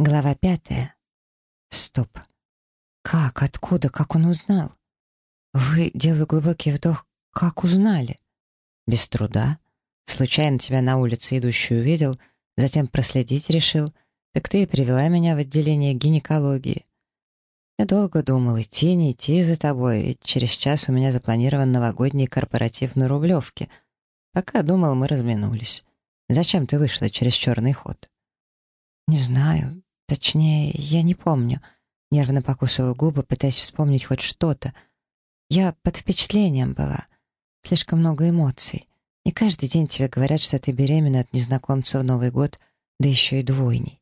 Глава пятая. Стоп. Как? Откуда? Как он узнал? Вы, делаю глубокий вдох, как узнали? Без труда. Случайно тебя на улице идущую увидел, затем проследить решил. Так ты и привела меня в отделение гинекологии. Я долго думал, идти, не идти за тобой, ведь через час у меня запланирован новогодний корпоратив на Рублевке. Пока думал, мы разминулись. Зачем ты вышла через черный ход? Не знаю. Точнее, я не помню. Нервно покусываю губы, пытаясь вспомнить хоть что-то. Я под впечатлением была. Слишком много эмоций. Не каждый день тебе говорят, что ты беременна от незнакомца в Новый год, да еще и двойней.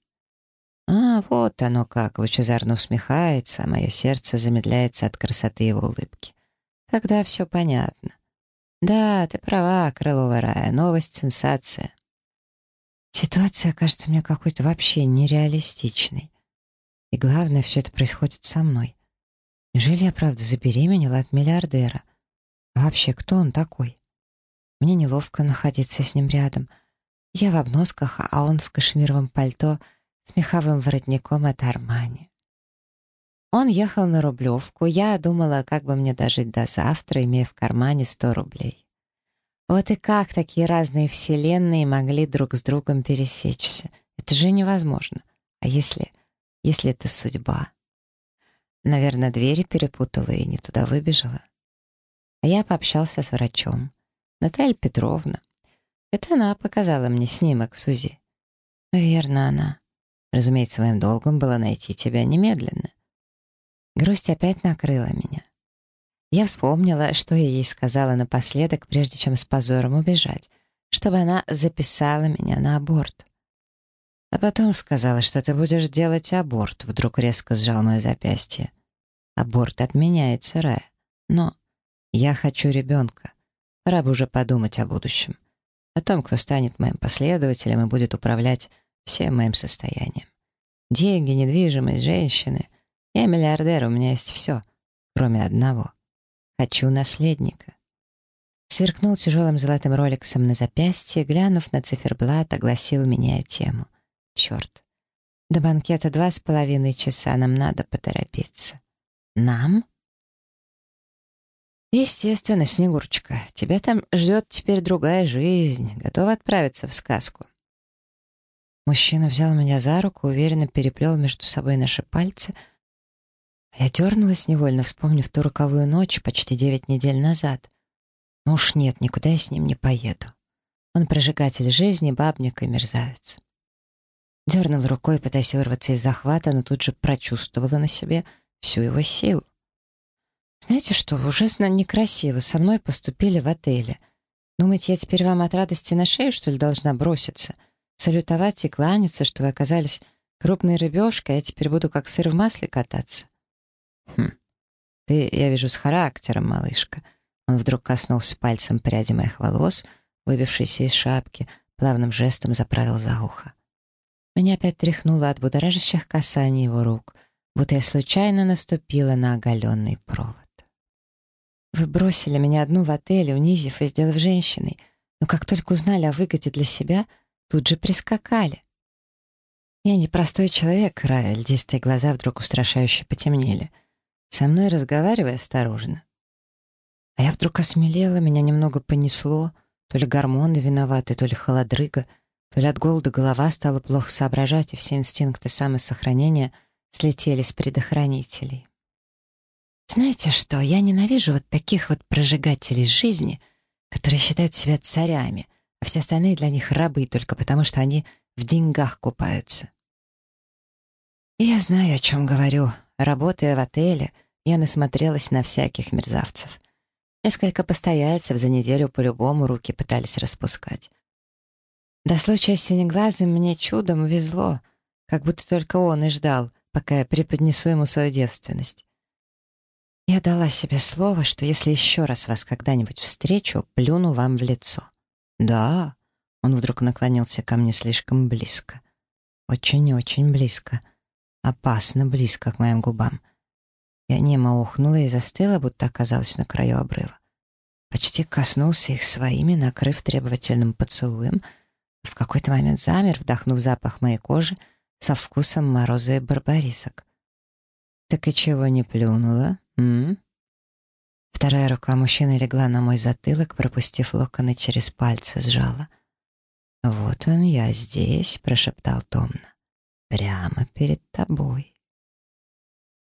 А, вот оно как, лучезарно усмехается, а мое сердце замедляется от красоты его улыбки. Тогда все понятно. Да, ты права, Крылова Рая, новость, сенсация. Ситуация кажется мне какой-то вообще нереалистичной. И главное, все это происходит со мной. Неужели я правда забеременела от миллиардера? А вообще, кто он такой? Мне неловко находиться с ним рядом. Я в обносках, а он в кашемировом пальто с меховым воротником от Армани. Он ехал на Рублевку, я думала, как бы мне дожить до завтра, имея в кармане сто рублей. Вот и как такие разные вселенные могли друг с другом пересечься? Это же невозможно. А если... если это судьба? Наверное, двери перепутала и не туда выбежала. А я пообщался с врачом. Наталья Петровна. Это она показала мне снимок Сузи. Верно, она. Разумеется, моим долгом было найти тебя немедленно. Грусть опять накрыла меня. Я вспомнила, что я ей сказала напоследок, прежде чем с позором убежать, чтобы она записала меня на аборт. А потом сказала, что ты будешь делать аборт, вдруг резко сжал мое запястье. Аборт отменяется, Рая. Но я хочу ребенка. Пора бы уже подумать о будущем. О том, кто станет моим последователем и будет управлять всем моим состоянием. Деньги, недвижимость, женщины. Я миллиардер, у меня есть все, кроме одного. Хочу наследника. Сверкнул тяжелым золотым роликсом на запястье, глянув на циферблат, огласил меня тему. Черт. До банкета два с половиной часа, нам надо поторопиться. Нам? Естественно, Снегурочка, тебя там ждет теперь другая жизнь, готова отправиться в сказку. Мужчина взял меня за руку, уверенно переплел между собой наши пальцы. Я дернулась невольно, вспомнив ту роковую ночь почти девять недель назад. Ну уж нет, никуда я с ним не поеду. Он прожигатель жизни, бабник и мерзавец. Дернул рукой, пытаясь вырваться из захвата, но тут же прочувствовала на себе всю его силу. Знаете что, ужасно некрасиво со мной поступили в отеле. Думаете, я теперь вам от радости на шею, что ли, должна броситься? Салютовать и кланяться, что вы оказались крупной рыбешкой, а я теперь буду как сыр в масле кататься? Хм, ты, я вижу, с характером, малышка. Он вдруг коснулся пальцем пряди моих волос, выбившейся из шапки, плавным жестом заправил за ухо. Меня опять тряхнуло от будоражащих касаний его рук, будто я случайно наступила на оголенный провод. Вы бросили меня одну в отеле, унизив и сделав женщиной, но как только узнали о выгоде для себя, тут же прискакали. Я непростой человек, Рая, льдистые глаза вдруг устрашающе потемнели. Со мной разговаривай осторожно. А я вдруг осмелела, меня немного понесло, то ли гормоны виноваты, то ли холодрыга, то ли от голода голова стала плохо соображать, и все инстинкты самосохранения слетели с предохранителей. Знаете что, я ненавижу вот таких вот прожигателей жизни, которые считают себя царями, а все остальные для них рабы только потому, что они в деньгах купаются. И я знаю, о чем говорю. Работая в отеле, я насмотрелась на всяких мерзавцев. Несколько постояльцев за неделю по-любому руки пытались распускать. До случая с синеглазым мне чудом везло, как будто только он и ждал, пока я преподнесу ему свою девственность. Я дала себе слово, что если еще раз вас когда-нибудь встречу, плюну вам в лицо. Да, он вдруг наклонился ко мне слишком близко. Очень-очень близко. Опасно близко к моим губам. Я немо ухнула и застыла, будто оказалась на краю обрыва. Почти коснулся их своими, накрыв требовательным поцелуем. В какой-то момент замер, вдохнув запах моей кожи, со вкусом мороза и барбарисок. «Так и чего не плюнула, м?» Вторая рука мужчины легла на мой затылок, пропустив локоны через пальцы, сжала. «Вот он я здесь», — прошептал томно. «Прямо перед тобой».